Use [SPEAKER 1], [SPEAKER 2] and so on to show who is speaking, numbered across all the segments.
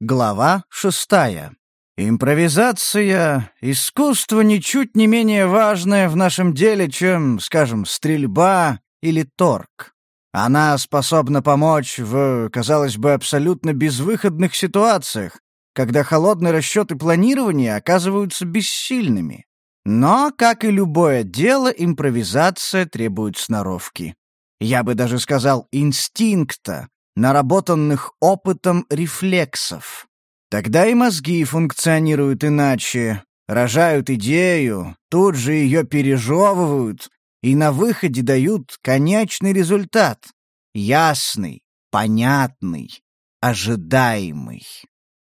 [SPEAKER 1] Глава шестая. Импровизация — искусство ничуть не менее важное в нашем деле, чем, скажем, стрельба или торг. Она способна помочь в, казалось бы, абсолютно безвыходных ситуациях, когда холодный расчет и планирование оказываются бессильными. Но, как и любое дело, импровизация требует сноровки. Я бы даже сказал инстинкта, наработанных опытом рефлексов. Тогда и мозги функционируют иначе, рожают идею, тут же ее пережевывают и на выходе дают конечный результат. Ясный, понятный, ожидаемый.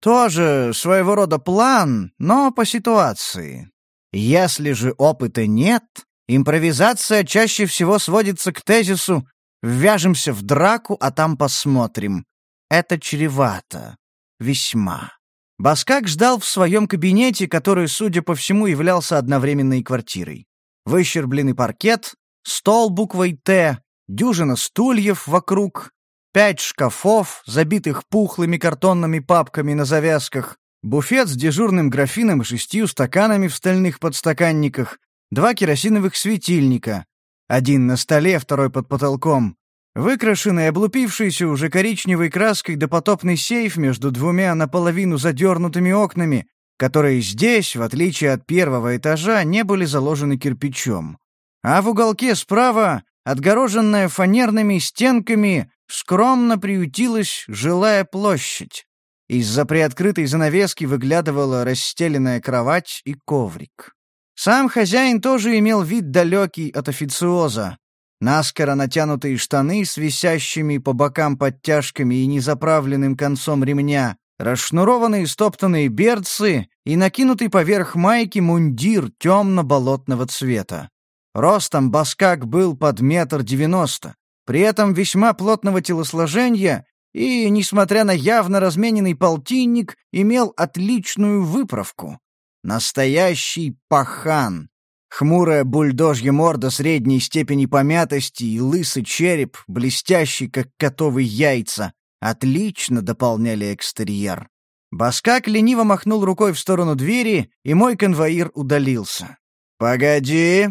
[SPEAKER 1] Тоже своего рода план, но по ситуации. Если же опыта нет, импровизация чаще всего сводится к тезису Ввяжемся в драку, а там посмотрим. Это чревато. Весьма. Баскак ждал в своем кабинете, который, судя по всему, являлся одновременной квартирой. Выщербленный паркет, стол буквой «Т», дюжина стульев вокруг, пять шкафов, забитых пухлыми картонными папками на завязках, буфет с дежурным графином и шестью стаканами в стальных подстаканниках, два керосиновых светильника, один на столе, второй под потолком. Выкрашенный, облупившийся уже коричневой краской допотопный сейф между двумя наполовину задернутыми окнами, которые здесь, в отличие от первого этажа, не были заложены кирпичом. А в уголке справа, отгороженная фанерными стенками, скромно приютилась жилая площадь. Из-за приоткрытой занавески выглядывала расстеленная кровать и коврик. Сам хозяин тоже имел вид далекий от официоза. Наскоро натянутые штаны с висящими по бокам подтяжками и незаправленным концом ремня, расшнурованные стоптанные берцы и накинутый поверх майки мундир темно-болотного цвета. Ростом Баскак был под метр девяносто, при этом весьма плотного телосложения и, несмотря на явно размененный полтинник, имел отличную выправку. Настоящий пахан. Хмурая бульдожья морда средней степени помятости и лысый череп, блестящий, как котовые яйца, отлично дополняли экстерьер. Баскак лениво махнул рукой в сторону двери, и мой конвоир удалился. «Погоди!»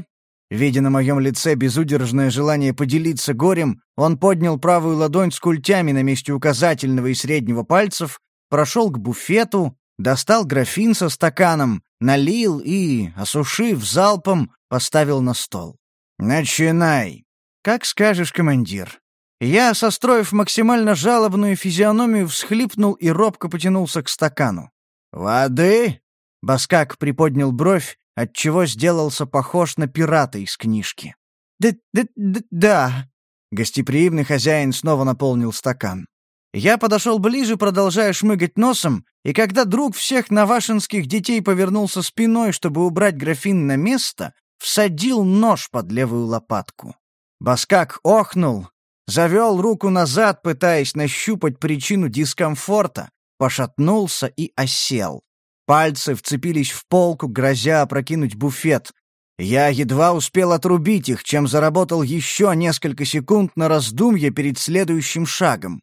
[SPEAKER 1] Видя на моем лице безудержное желание поделиться горем, он поднял правую ладонь с культями на месте указательного и среднего пальцев, прошел к буфету, достал графин со стаканом, налил и, осушив залпом, поставил на стол. «Начинай!» «Как скажешь, командир». Я, состроив максимально жалобную физиономию, всхлипнул и робко потянулся к стакану. «Воды?» Баскак приподнял бровь, отчего сделался похож на пирата из книжки. «Да-да-да». Гостеприимный хозяин снова наполнил стакан. Я подошел ближе, продолжая шмыгать носом, и когда друг всех навашинских детей повернулся спиной, чтобы убрать графин на место, всадил нож под левую лопатку. Баскак охнул, завел руку назад, пытаясь нащупать причину дискомфорта, пошатнулся и осел. Пальцы вцепились в полку, грозя опрокинуть буфет. Я едва успел отрубить их, чем заработал еще несколько секунд на раздумье перед следующим шагом.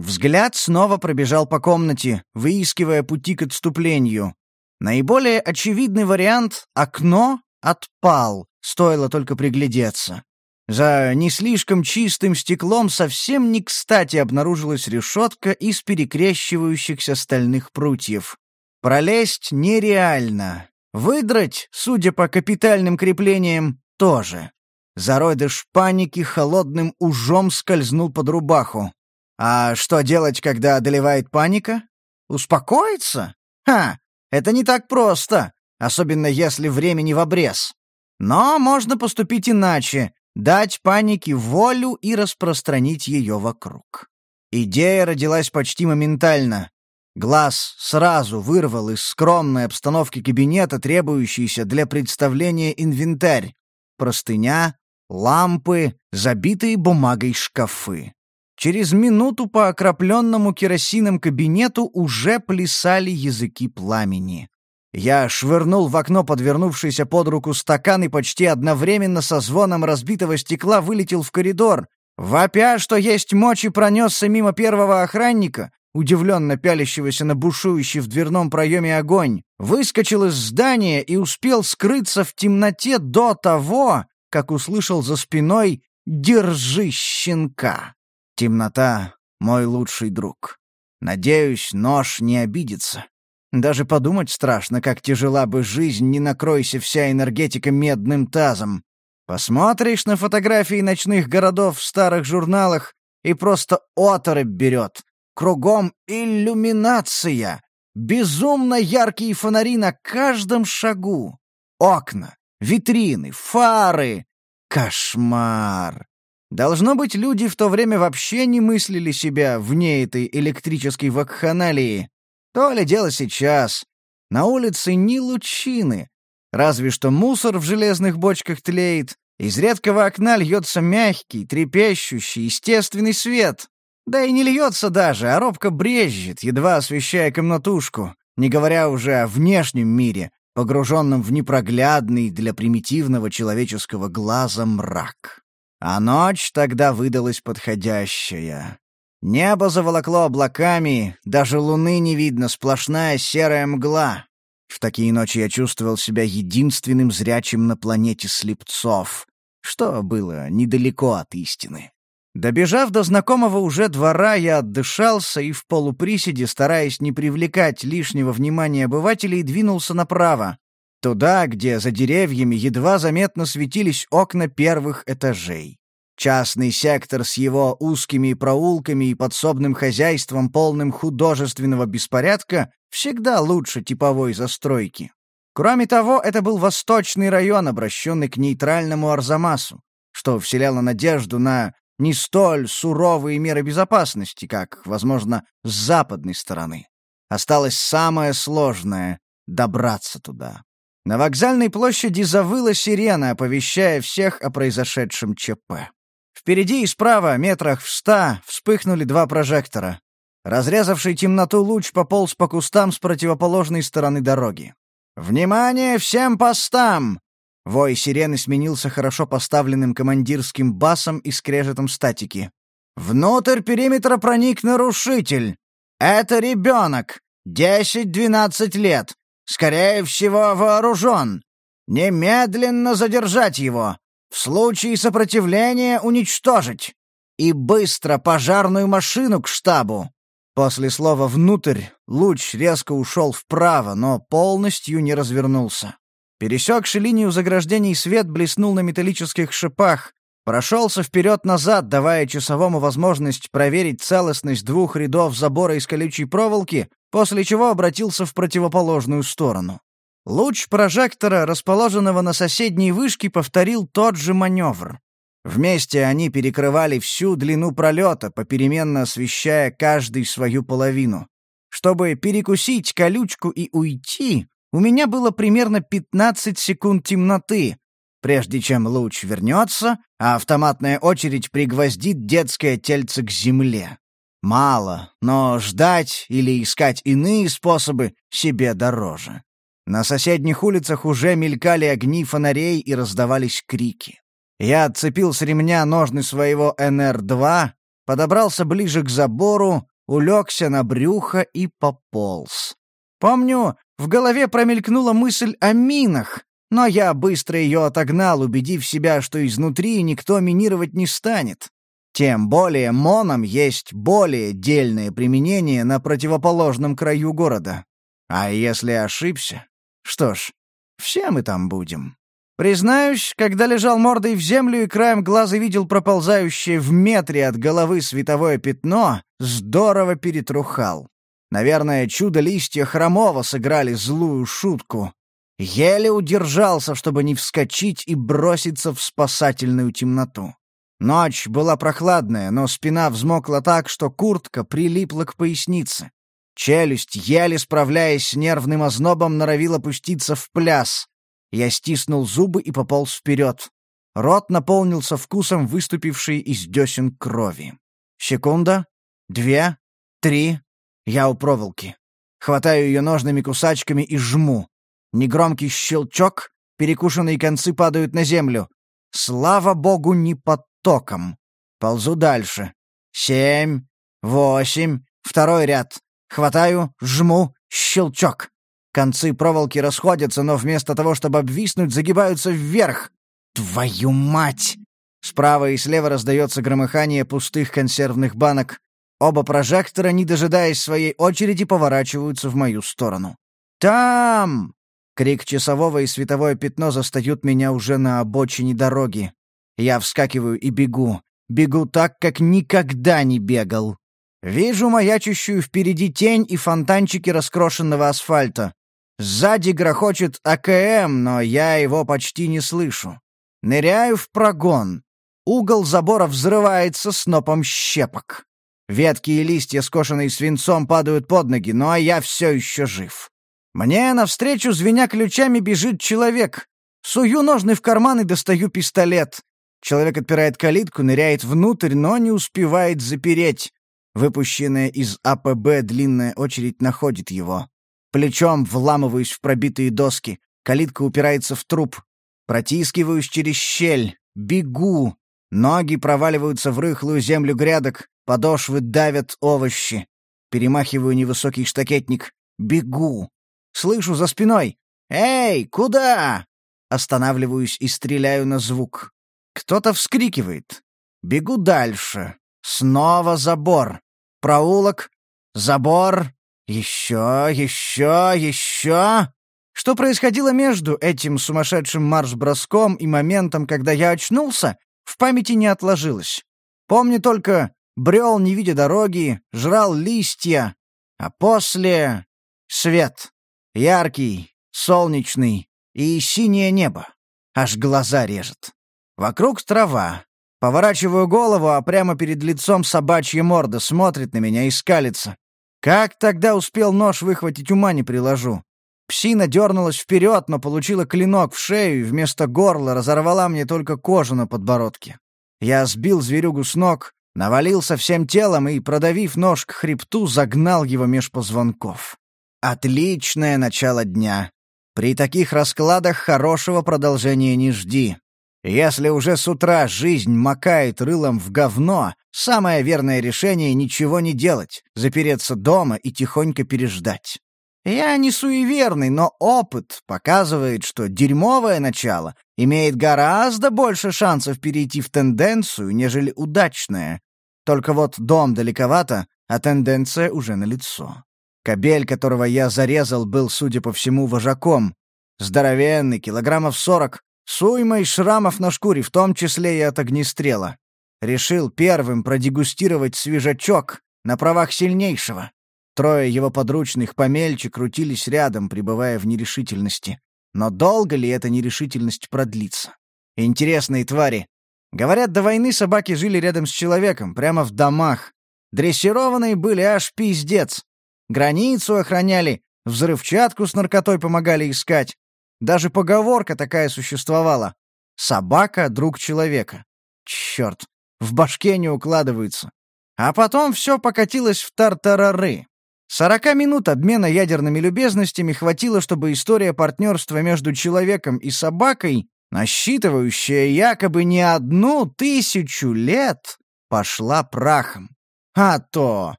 [SPEAKER 1] Взгляд снова пробежал по комнате, выискивая пути к отступлению. Наиболее очевидный вариант — окно — отпал, стоило только приглядеться. За не слишком чистым стеклом совсем не кстати обнаружилась решетка из перекрещивающихся стальных прутьев. Пролезть нереально. Выдрать, судя по капитальным креплениям, тоже. Заройдыш паники холодным ужом скользнул под рубаху. А что делать, когда одолевает паника? Успокоиться? Ха, это не так просто, особенно если времени в обрез. Но можно поступить иначе, дать панике волю и распространить ее вокруг. Идея родилась почти моментально. Глаз сразу вырвал из скромной обстановки кабинета требующийся для представления инвентарь. Простыня, лампы, забитые бумагой шкафы. Через минуту по окропленному керосином кабинету уже плясали языки пламени. Я швырнул в окно подвернувшийся под руку стакан и почти одновременно со звоном разбитого стекла вылетел в коридор. Вопя, что есть мочи, пронесся мимо первого охранника, удивленно пялящегося на бушующий в дверном проеме огонь, выскочил из здания и успел скрыться в темноте до того, как услышал за спиной «Держи щенка!». Темнота — мой лучший друг. Надеюсь, нож не обидится. Даже подумать страшно, как тяжела бы жизнь, не накройся вся энергетика медным тазом. Посмотришь на фотографии ночных городов в старых журналах и просто оторопь берет. Кругом иллюминация. Безумно яркие фонари на каждом шагу. Окна, витрины, фары. Кошмар. Должно быть, люди в то время вообще не мыслили себя вне этой электрической вакханалии. То ли дело сейчас. На улице ни лучины. Разве что мусор в железных бочках тлеет. Из редкого окна льется мягкий, трепещущий, естественный свет. Да и не льется даже, а робко брежет, едва освещая комнатушку, не говоря уже о внешнем мире, погруженном в непроглядный для примитивного человеческого глаза мрак. А ночь тогда выдалась подходящая. Небо заволокло облаками, даже луны не видно, сплошная серая мгла. В такие ночи я чувствовал себя единственным зрячим на планете слепцов, что было недалеко от истины. Добежав до знакомого уже двора, я отдышался и в полуприседе, стараясь не привлекать лишнего внимания обывателей, двинулся направо, туда, где за деревьями едва заметно светились окна первых этажей. Частный сектор с его узкими проулками и подсобным хозяйством, полным художественного беспорядка, всегда лучше типовой застройки. Кроме того, это был восточный район, обращенный к нейтральному Арзамасу, что вселяло надежду на не столь суровые меры безопасности, как, возможно, с западной стороны. Осталось самое сложное — добраться туда. На вокзальной площади завыла сирена, оповещая всех о произошедшем ЧП. Впереди и справа, метрах в ста, вспыхнули два прожектора. Разрезавший темноту луч пополз по кустам с противоположной стороны дороги. «Внимание всем постам!» Вой сирены сменился хорошо поставленным командирским басом и скрежетом статики. «Внутрь периметра проник нарушитель. Это ребенок, 10-12 лет, скорее всего, вооружен. Немедленно задержать его. В случае сопротивления уничтожить. И быстро пожарную машину к штабу. После слова «внутрь» луч резко ушел вправо, но полностью не развернулся. Пересекший линию заграждений свет блеснул на металлических шипах, прошелся вперед-назад, давая часовому возможность проверить целостность двух рядов забора из колючей проволоки, после чего обратился в противоположную сторону. Луч прожектора, расположенного на соседней вышке, повторил тот же маневр. Вместе они перекрывали всю длину пролета, попеременно освещая каждый свою половину. Чтобы перекусить колючку и уйти, у меня было примерно 15 секунд темноты, прежде чем луч вернется, а автоматная очередь пригвоздит детское тельце к земле. Мало, но ждать или искать иные способы себе дороже. На соседних улицах уже мелькали огни фонарей и раздавались крики. Я отцепил с ремня ножны своего НР-2, подобрался ближе к забору, улегся на брюхо и пополз. Помню, в голове промелькнула мысль о минах, но я быстро ее отогнал, убедив себя, что изнутри никто минировать не станет. Тем более моном есть более дельное применение на противоположном краю города. А если ошибся? Что ж, все мы там будем. Признаюсь, когда лежал мордой в землю и краем глаза видел проползающее в метре от головы световое пятно, здорово перетрухал. Наверное, чудо-листья хромого сыграли злую шутку. Еле удержался, чтобы не вскочить и броситься в спасательную темноту. Ночь была прохладная, но спина взмокла так, что куртка прилипла к пояснице. Челюсть, еле справляясь с нервным ознобом, норовила пуститься в пляс. Я стиснул зубы и пополз вперед. Рот наполнился вкусом выступившей из десен крови. Секунда, две, три. Я у проволоки. Хватаю ее ножными кусачками и жму. Негромкий щелчок, перекушенные концы падают на землю. Слава богу, не под током. Ползу дальше. Семь, восемь, Второй ряд. Хватаю, жму, щелчок. Концы проволоки расходятся, но вместо того, чтобы обвиснуть, загибаются вверх. Твою мать! Справа и слева раздается громыхание пустых консервных банок. Оба прожектора, не дожидаясь своей очереди, поворачиваются в мою сторону. «Там!» Крик часового и световое пятно застают меня уже на обочине дороги. Я вскакиваю и бегу. Бегу так, как никогда не бегал. Вижу маячущую впереди тень и фонтанчики раскрошенного асфальта. Сзади грохочет АКМ, но я его почти не слышу. Ныряю в прогон. Угол забора взрывается снопом щепок. Ветки и листья, скошенные свинцом, падают под ноги, ну а я все еще жив. Мне навстречу, звеня ключами, бежит человек. Сую ножны в карман и достаю пистолет. Человек отпирает калитку, ныряет внутрь, но не успевает запереть. Выпущенная из АПБ длинная очередь находит его. Плечом вламываюсь в пробитые доски. Калитка упирается в труп. Протискиваюсь через щель. Бегу. Ноги проваливаются в рыхлую землю грядок. Подошвы давят овощи. Перемахиваю невысокий штакетник. Бегу. Слышу за спиной. «Эй, куда?» Останавливаюсь и стреляю на звук. Кто-то вскрикивает. Бегу дальше. Снова забор. Проулок. Забор. Еще, еще, еще. Что происходило между этим сумасшедшим марш-броском и моментом, когда я очнулся, в памяти не отложилось. Помню только, брел, не видя дороги, жрал листья, а после — свет. Яркий, солнечный и синее небо. Аж глаза режет. Вокруг трава. Поворачиваю голову, а прямо перед лицом собачья морда смотрит на меня и скалится. Как тогда успел нож выхватить, ума не приложу. Псина дернулась вперед, но получила клинок в шею и вместо горла разорвала мне только кожу на подбородке. Я сбил зверюгу с ног, навалился всем телом и, продавив нож к хребту, загнал его меж позвонков. Отличное начало дня. При таких раскладах хорошего продолжения не жди. Если уже с утра жизнь макает рылом в говно, самое верное решение — ничего не делать, запереться дома и тихонько переждать. Я не суеверный, но опыт показывает, что дерьмовое начало имеет гораздо больше шансов перейти в тенденцию, нежели удачное. Только вот дом далековато, а тенденция уже налицо. Кобель, которого я зарезал, был, судя по всему, вожаком. Здоровенный, килограммов сорок, с уймой шрамов на шкуре, в том числе и от огнестрела. Решил первым продегустировать свежачок на правах сильнейшего. Трое его подручных помельче крутились рядом, пребывая в нерешительности. Но долго ли эта нерешительность продлится? Интересные твари. Говорят, до войны собаки жили рядом с человеком, прямо в домах. Дрессированные были аж пиздец. Границу охраняли, взрывчатку с наркотой помогали искать. Даже поговорка такая существовала. «Собака — друг человека». Черт, в башке не укладывается. А потом все покатилось в тартарары. Сорока минут обмена ядерными любезностями хватило, чтобы история партнерства между человеком и собакой, насчитывающая якобы не одну тысячу лет, пошла прахом. А то!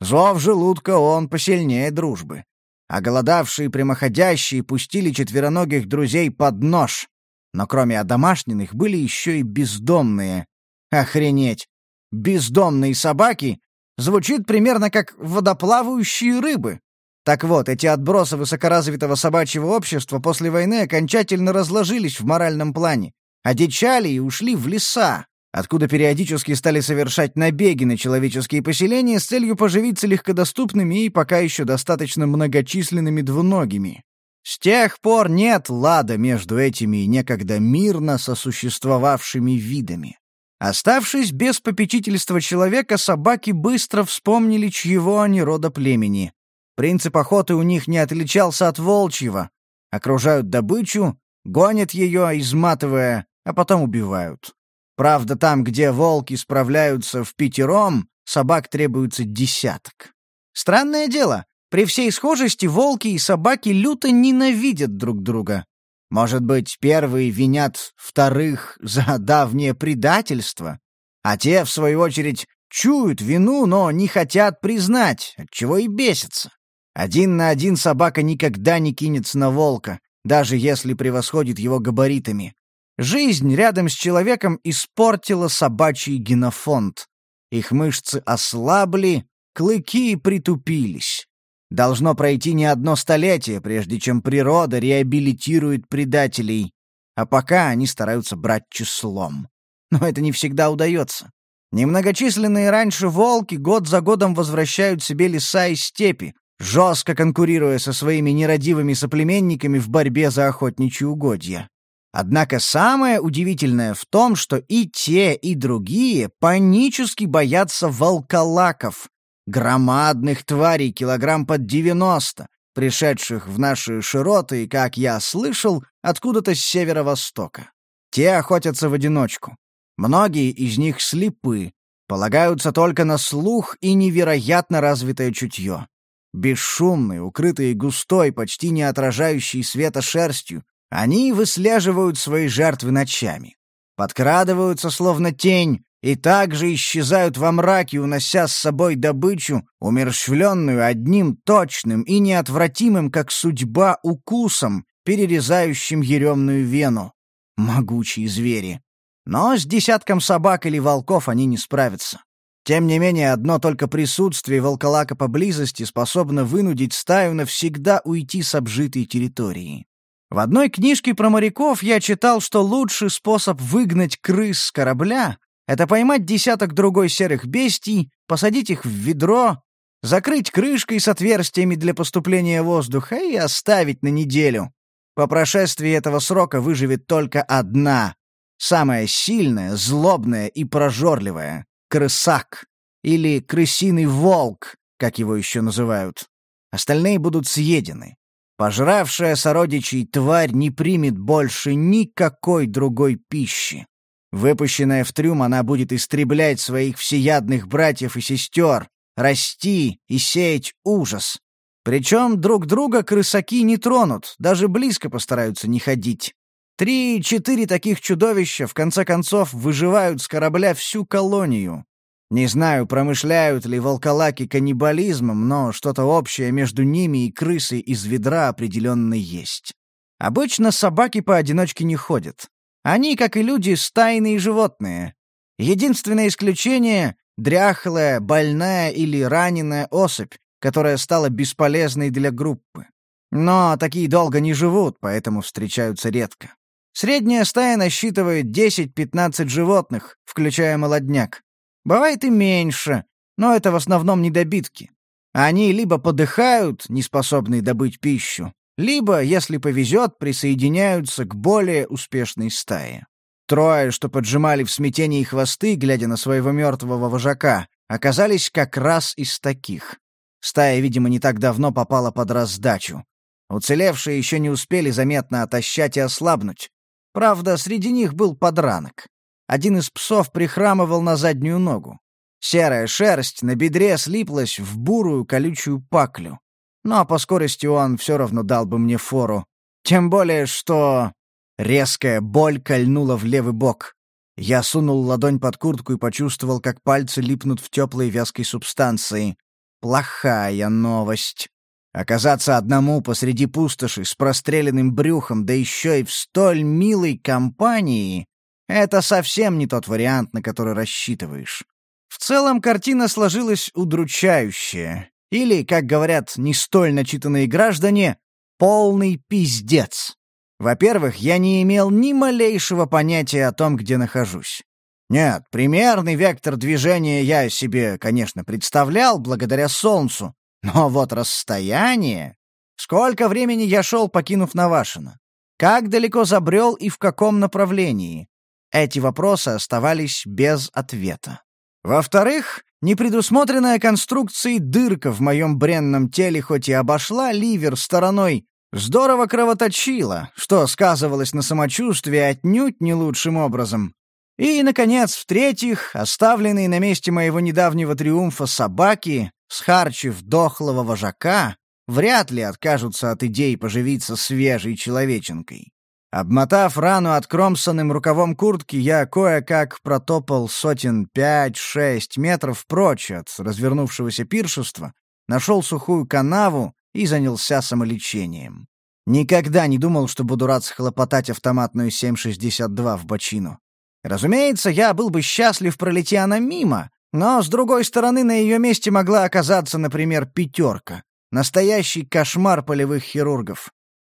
[SPEAKER 1] Зов желудка он посильнее дружбы а голодавшие прямоходящие пустили четвероногих друзей под нож. Но кроме одомашненных были еще и бездомные. Охренеть! Бездомные собаки звучит примерно как водоплавающие рыбы. Так вот, эти отбросы высокоразвитого собачьего общества после войны окончательно разложились в моральном плане, одичали и ушли в леса, откуда периодически стали совершать набеги на человеческие поселения с целью поживиться легкодоступными и пока еще достаточно многочисленными двуногими. С тех пор нет лада между этими некогда мирно сосуществовавшими видами. Оставшись без попечительства человека, собаки быстро вспомнили, чьего они рода племени. Принцип охоты у них не отличался от волчьего. Окружают добычу, гонят ее, изматывая, а потом убивают. Правда, там, где волки справляются в пятером, собак требуется десяток. Странное дело, при всей схожести волки и собаки люто ненавидят друг друга. Может быть, первые винят вторых за давнее предательство, а те, в свою очередь, чуют вину, но не хотят признать, отчего и бесятся. Один на один собака никогда не кинется на волка, даже если превосходит его габаритами. Жизнь рядом с человеком испортила собачий генофонд. Их мышцы ослабли, клыки притупились. Должно пройти не одно столетие, прежде чем природа реабилитирует предателей, а пока они стараются брать числом. Но это не всегда удается. Немногочисленные раньше волки год за годом возвращают себе леса и степи, жестко конкурируя со своими нерадивыми соплеменниками в борьбе за охотничьи угодья. Однако самое удивительное в том, что и те, и другие панически боятся волколаков, громадных тварей килограмм под девяносто, пришедших в наши широты, как я слышал, откуда-то с северо-востока. Те охотятся в одиночку. Многие из них слепы, полагаются только на слух и невероятно развитое чутье. Бесшумные, укрытые густой, почти не отражающей света шерстью, они выслеживают свои жертвы ночами. Подкрадываются, словно тень, и также исчезают во мраке, унося с собой добычу, умерщвленную одним точным и неотвратимым, как судьба, укусом, перерезающим еремную вену. Могучие звери. Но с десятком собак или волков они не справятся. Тем не менее, одно только присутствие волколака поблизости способно вынудить стаю навсегда уйти с обжитой территории. В одной книжке про моряков я читал, что лучший способ выгнать крыс с корабля — это поймать десяток другой серых бестий, посадить их в ведро, закрыть крышкой с отверстиями для поступления воздуха и оставить на неделю. По прошествии этого срока выживет только одна, самая сильная, злобная и прожорливая — крысак или крысиный волк, как его еще называют. Остальные будут съедены. Пожравшая сородичей тварь не примет больше никакой другой пищи. Выпущенная в трюм, она будет истреблять своих всеядных братьев и сестер, расти и сеять ужас. Причем друг друга крысаки не тронут, даже близко постараются не ходить. Три-четыре таких чудовища, в конце концов, выживают с корабля всю колонию. Не знаю, промышляют ли волколаки каннибализмом, но что-то общее между ними и крысой из ведра определенно есть. Обычно собаки поодиночке не ходят. Они, как и люди, стайные животные. Единственное исключение — дряхлая, больная или раненая особь, которая стала бесполезной для группы. Но такие долго не живут, поэтому встречаются редко. Средняя стая насчитывает 10-15 животных, включая молодняк. Бывает и меньше, но это в основном недобитки. Они либо подыхают, неспособные добыть пищу, либо, если повезет, присоединяются к более успешной стае. Трое, что поджимали в смятении хвосты, глядя на своего мертвого вожака, оказались как раз из таких. Стая, видимо, не так давно попала под раздачу. Уцелевшие еще не успели заметно отощать и ослабнуть. Правда, среди них был подранок. Один из псов прихрамывал на заднюю ногу. Серая шерсть на бедре слиплась в бурую колючую паклю. Но по скорости он все равно дал бы мне фору. Тем более, что... Резкая боль кольнула в левый бок. Я сунул ладонь под куртку и почувствовал, как пальцы липнут в теплой вязкой субстанции. Плохая новость. Оказаться одному посреди пустоши с простреленным брюхом, да еще и в столь милой компании, это совсем не тот вариант, на который рассчитываешь. В целом картина сложилась удручающая. Или, как говорят не столь начитанные граждане, полный пиздец. Во-первых, я не имел ни малейшего понятия о том, где нахожусь. Нет, примерный вектор движения я себе, конечно, представлял благодаря Солнцу, но вот расстояние... Сколько времени я шел, покинув Навашино? Как далеко забрел и в каком направлении? Эти вопросы оставались без ответа. Во-вторых, непредусмотренная конструкцией дырка в моем бренном теле хоть и обошла ливер стороной, здорово кровоточила, что сказывалось на самочувствии отнюдь не лучшим образом. И, наконец, в-третьих, оставленные на месте моего недавнего триумфа собаки, схарчив дохлого вожака, вряд ли откажутся от идеи поживиться свежей человеченкой. Обмотав рану откромсанным рукавом куртки, я кое-как протопал сотен пять-шесть метров прочь от развернувшегося пиршества, нашел сухую канаву и занялся самолечением. Никогда не думал, что буду рад схлопотать автоматную 7,62 в бочину. Разумеется, я был бы счастлив, пролети она мимо, но, с другой стороны, на ее месте могла оказаться, например, пятерка. Настоящий кошмар полевых хирургов.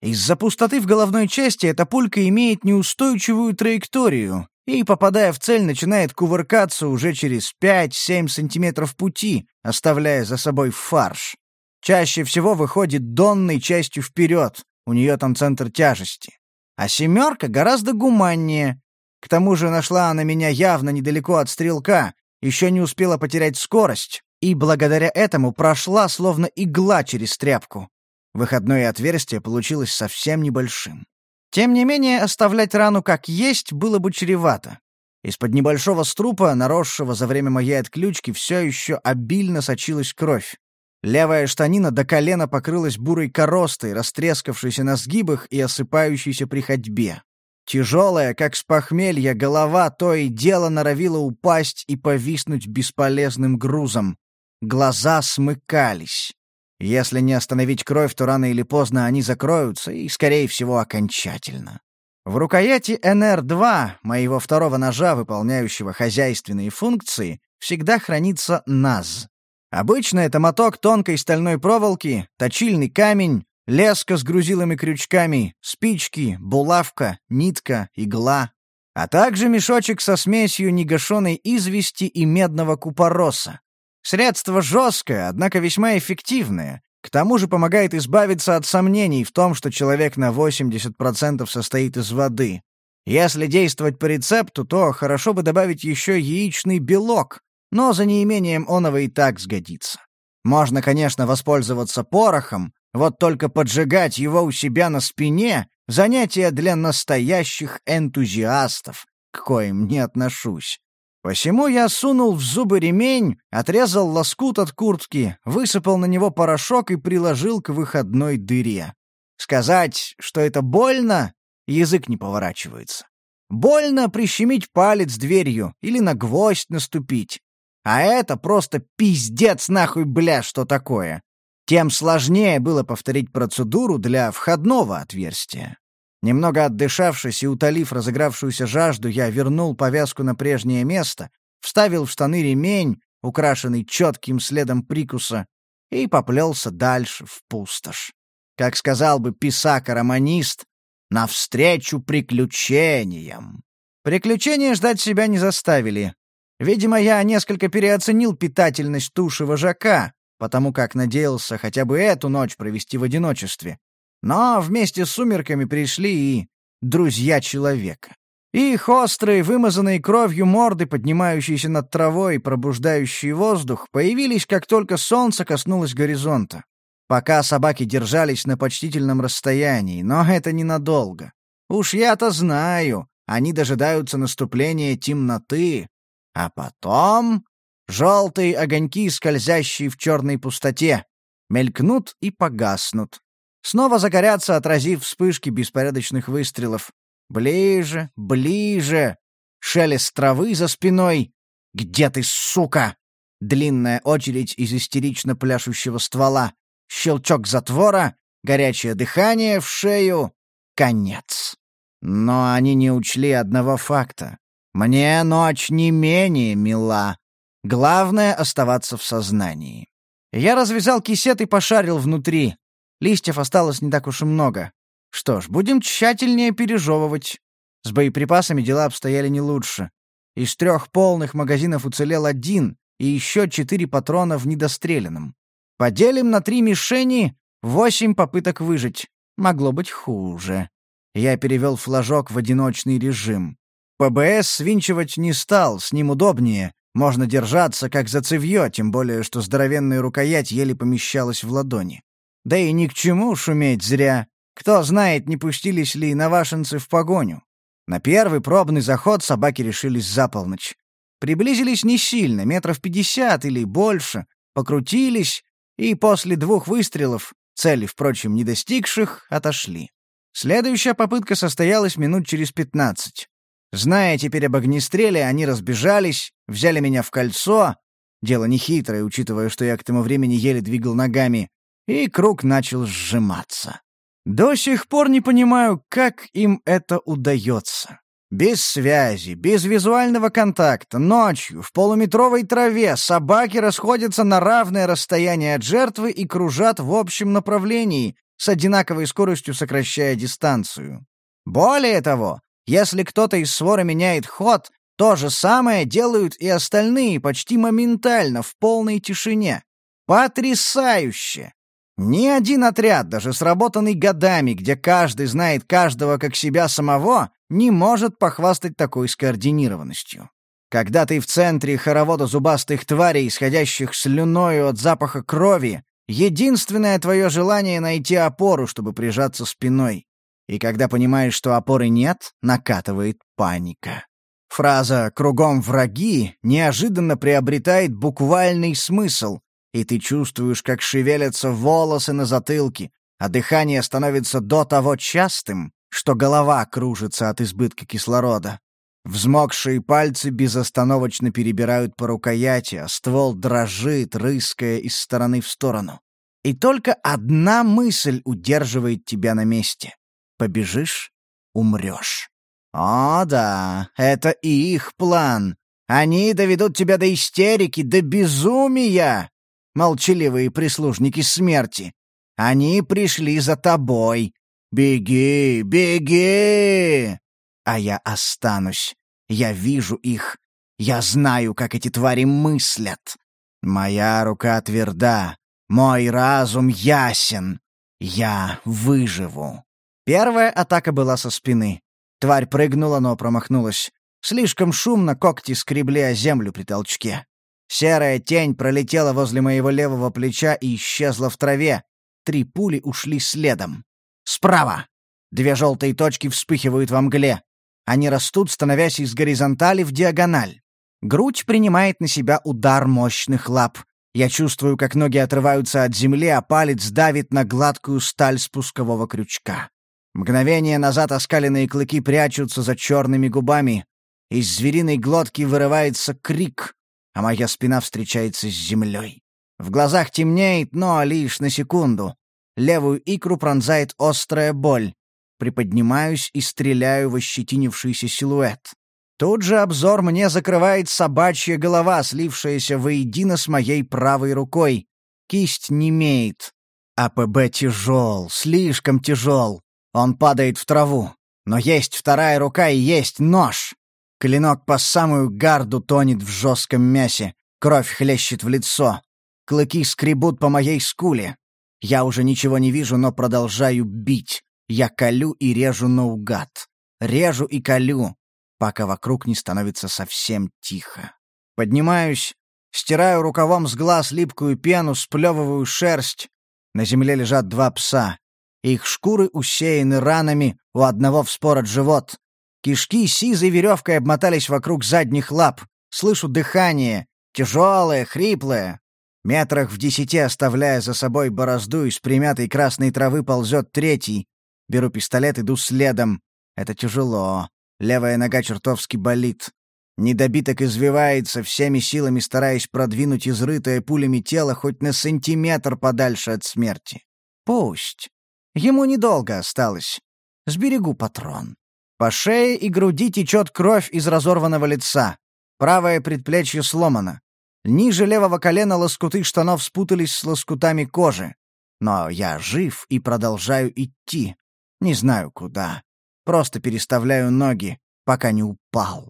[SPEAKER 1] Из-за пустоты в головной части эта пулька имеет неустойчивую траекторию и, попадая в цель, начинает кувыркаться уже через 5-7 сантиметров пути, оставляя за собой фарш. Чаще всего выходит донной частью вперед, у нее там центр тяжести. А семерка гораздо гуманнее. К тому же нашла она меня явно недалеко от стрелка, еще не успела потерять скорость, и благодаря этому прошла словно игла через тряпку. Выходное отверстие получилось совсем небольшим. Тем не менее, оставлять рану как есть было бы чревато. Из-под небольшого струпа, наросшего за время моей отключки, все еще обильно сочилась кровь. Левая штанина до колена покрылась бурой коростой, растрескавшейся на сгибах и осыпающейся при ходьбе. Тяжелая, как с похмелья, голова то и дело норовила упасть и повиснуть бесполезным грузом. Глаза смыкались. Если не остановить кровь, то рано или поздно они закроются, и, скорее всего, окончательно. В рукояти НР-2, моего второго ножа, выполняющего хозяйственные функции, всегда хранится НАЗ. Обычно это моток тонкой стальной проволоки, точильный камень, леска с грузилыми крючками, спички, булавка, нитка, игла, а также мешочек со смесью негашенной извести и медного купороса. Средство жесткое, однако весьма эффективное. К тому же помогает избавиться от сомнений в том, что человек на 80% состоит из воды. Если действовать по рецепту, то хорошо бы добавить еще яичный белок, но за неимением оного и так сгодится. Можно, конечно, воспользоваться порохом, вот только поджигать его у себя на спине — занятие для настоящих энтузиастов, к коим не отношусь. Посему я сунул в зубы ремень, отрезал лоскут от куртки, высыпал на него порошок и приложил к выходной дыре. Сказать, что это больно, язык не поворачивается. Больно прищемить палец дверью или на гвоздь наступить. А это просто пиздец нахуй, бля, что такое тем сложнее было повторить процедуру для входного отверстия. Немного отдышавшись и утолив разыгравшуюся жажду, я вернул повязку на прежнее место, вставил в штаны ремень, украшенный четким следом прикуса, и поплелся дальше в пустошь. Как сказал бы писака-романист, навстречу приключениям. Приключения ждать себя не заставили. Видимо, я несколько переоценил питательность туши вожака, потому как надеялся хотя бы эту ночь провести в одиночестве. Но вместе с сумерками пришли и друзья человека. Их острые, вымазанные кровью морды, поднимающиеся над травой и пробуждающие воздух, появились, как только солнце коснулось горизонта. Пока собаки держались на почтительном расстоянии, но это ненадолго. Уж я-то знаю, они дожидаются наступления темноты. А потом Желтые огоньки, скользящие в черной пустоте, мелькнут и погаснут. Снова загорятся, отразив вспышки беспорядочных выстрелов. Ближе, ближе. Шелест травы за спиной. «Где ты, сука?» Длинная очередь из истерично пляшущего ствола. Щелчок затвора, горячее дыхание в шею. Конец. Но они не учли одного факта. Мне ночь не менее мила. Главное — оставаться в сознании. Я развязал кисет и пошарил внутри. Листьев осталось не так уж и много. Что ж, будем тщательнее пережевывать. С боеприпасами дела обстояли не лучше. Из трех полных магазинов уцелел один, и еще четыре патрона в недостреленном. Поделим на три мишени, восемь попыток выжить. Могло быть хуже. Я перевел флажок в одиночный режим. ПБС свинчивать не стал, с ним удобнее, можно держаться, как за цевьё, тем более, что здоровенная рукоять еле помещалась в ладони. Да и ни к чему шуметь зря. Кто знает, не пустились ли навашенцы в погоню. На первый пробный заход собаки решились за полночь. Приблизились не сильно, метров пятьдесят или больше, покрутились и после двух выстрелов, цели, впрочем, не достигших, отошли. Следующая попытка состоялась минут через пятнадцать. Зная теперь об огнестреле, они разбежались, взяли меня в кольцо. Дело нехитрое, учитывая, что я к тому времени еле двигал ногами. И круг начал сжиматься. До сих пор не понимаю, как им это удается. Без связи, без визуального контакта, ночью, в полуметровой траве собаки расходятся на равное расстояние от жертвы и кружат в общем направлении, с одинаковой скоростью сокращая дистанцию. Более того, если кто-то из свора меняет ход, то же самое делают и остальные почти моментально, в полной тишине. Потрясающе! Ни один отряд, даже сработанный годами, где каждый знает каждого как себя самого, не может похвастать такой скоординированностью. Когда ты в центре хоровода зубастых тварей, исходящих слюною от запаха крови, единственное твое желание — найти опору, чтобы прижаться спиной. И когда понимаешь, что опоры нет, накатывает паника. Фраза «кругом враги» неожиданно приобретает буквальный смысл, и ты чувствуешь, как шевелятся волосы на затылке, а дыхание становится до того частым, что голова кружится от избытка кислорода. Взмокшие пальцы безостановочно перебирают по рукояти, а ствол дрожит, рыская из стороны в сторону. И только одна мысль удерживает тебя на месте. Побежишь — умрешь. О, да, это и их план. Они доведут тебя до истерики, до безумия. Молчаливые прислужники смерти. Они пришли за тобой. Беги, беги! А я останусь. Я вижу их. Я знаю, как эти твари мыслят. Моя рука тверда. Мой разум ясен. Я выживу. Первая атака была со спины. Тварь прыгнула, но промахнулась. Слишком шумно когти скребли о землю при толчке. Серая тень пролетела возле моего левого плеча и исчезла в траве. Три пули ушли следом. Справа. Две желтые точки вспыхивают во мгле. Они растут, становясь из горизонтали в диагональ. Грудь принимает на себя удар мощных лап. Я чувствую, как ноги отрываются от земли, а палец давит на гладкую сталь спускового крючка. Мгновение назад оскаленные клыки прячутся за черными губами. Из звериной глотки вырывается крик, а моя спина встречается с землей. В глазах темнеет, но лишь на секунду. Левую икру пронзает острая боль. Приподнимаюсь и стреляю в ощетинившийся силуэт. Тут же обзор мне закрывает собачья голова, слившаяся воедино с моей правой рукой. Кисть немеет. АПБ тяжел, слишком тяжел. Он падает в траву. Но есть вторая рука и есть нож. Клинок по самую гарду тонет в жестком мясе. Кровь хлещет в лицо. Клыки скребут по моей скуле. Я уже ничего не вижу, но продолжаю бить. Я колю и режу наугад. Режу и колю, пока вокруг не становится совсем тихо. Поднимаюсь, стираю рукавом с глаз липкую пену, сплевываю шерсть. На земле лежат два пса. Их шкуры усеяны ранами, у одного вспорот живот. Кишки сизой веревкой обмотались вокруг задних лап. Слышу дыхание, тяжелое, хриплое. Метрах в десяти, оставляя за собой борозду из примятой красной травы, ползет третий. Беру пистолет, иду следом. Это тяжело. Левая нога чертовски болит. Недобиток извивается, всеми силами стараясь продвинуть изрытое пулями тело хоть на сантиметр подальше от смерти. Пусть. Ему недолго осталось. Сберегу патрон. По шее и груди течет кровь из разорванного лица. Правое предплечье сломано. Ниже левого колена лоскуты штанов спутались с лоскутами кожи. Но я жив и продолжаю идти. Не знаю куда. Просто переставляю ноги, пока не упал.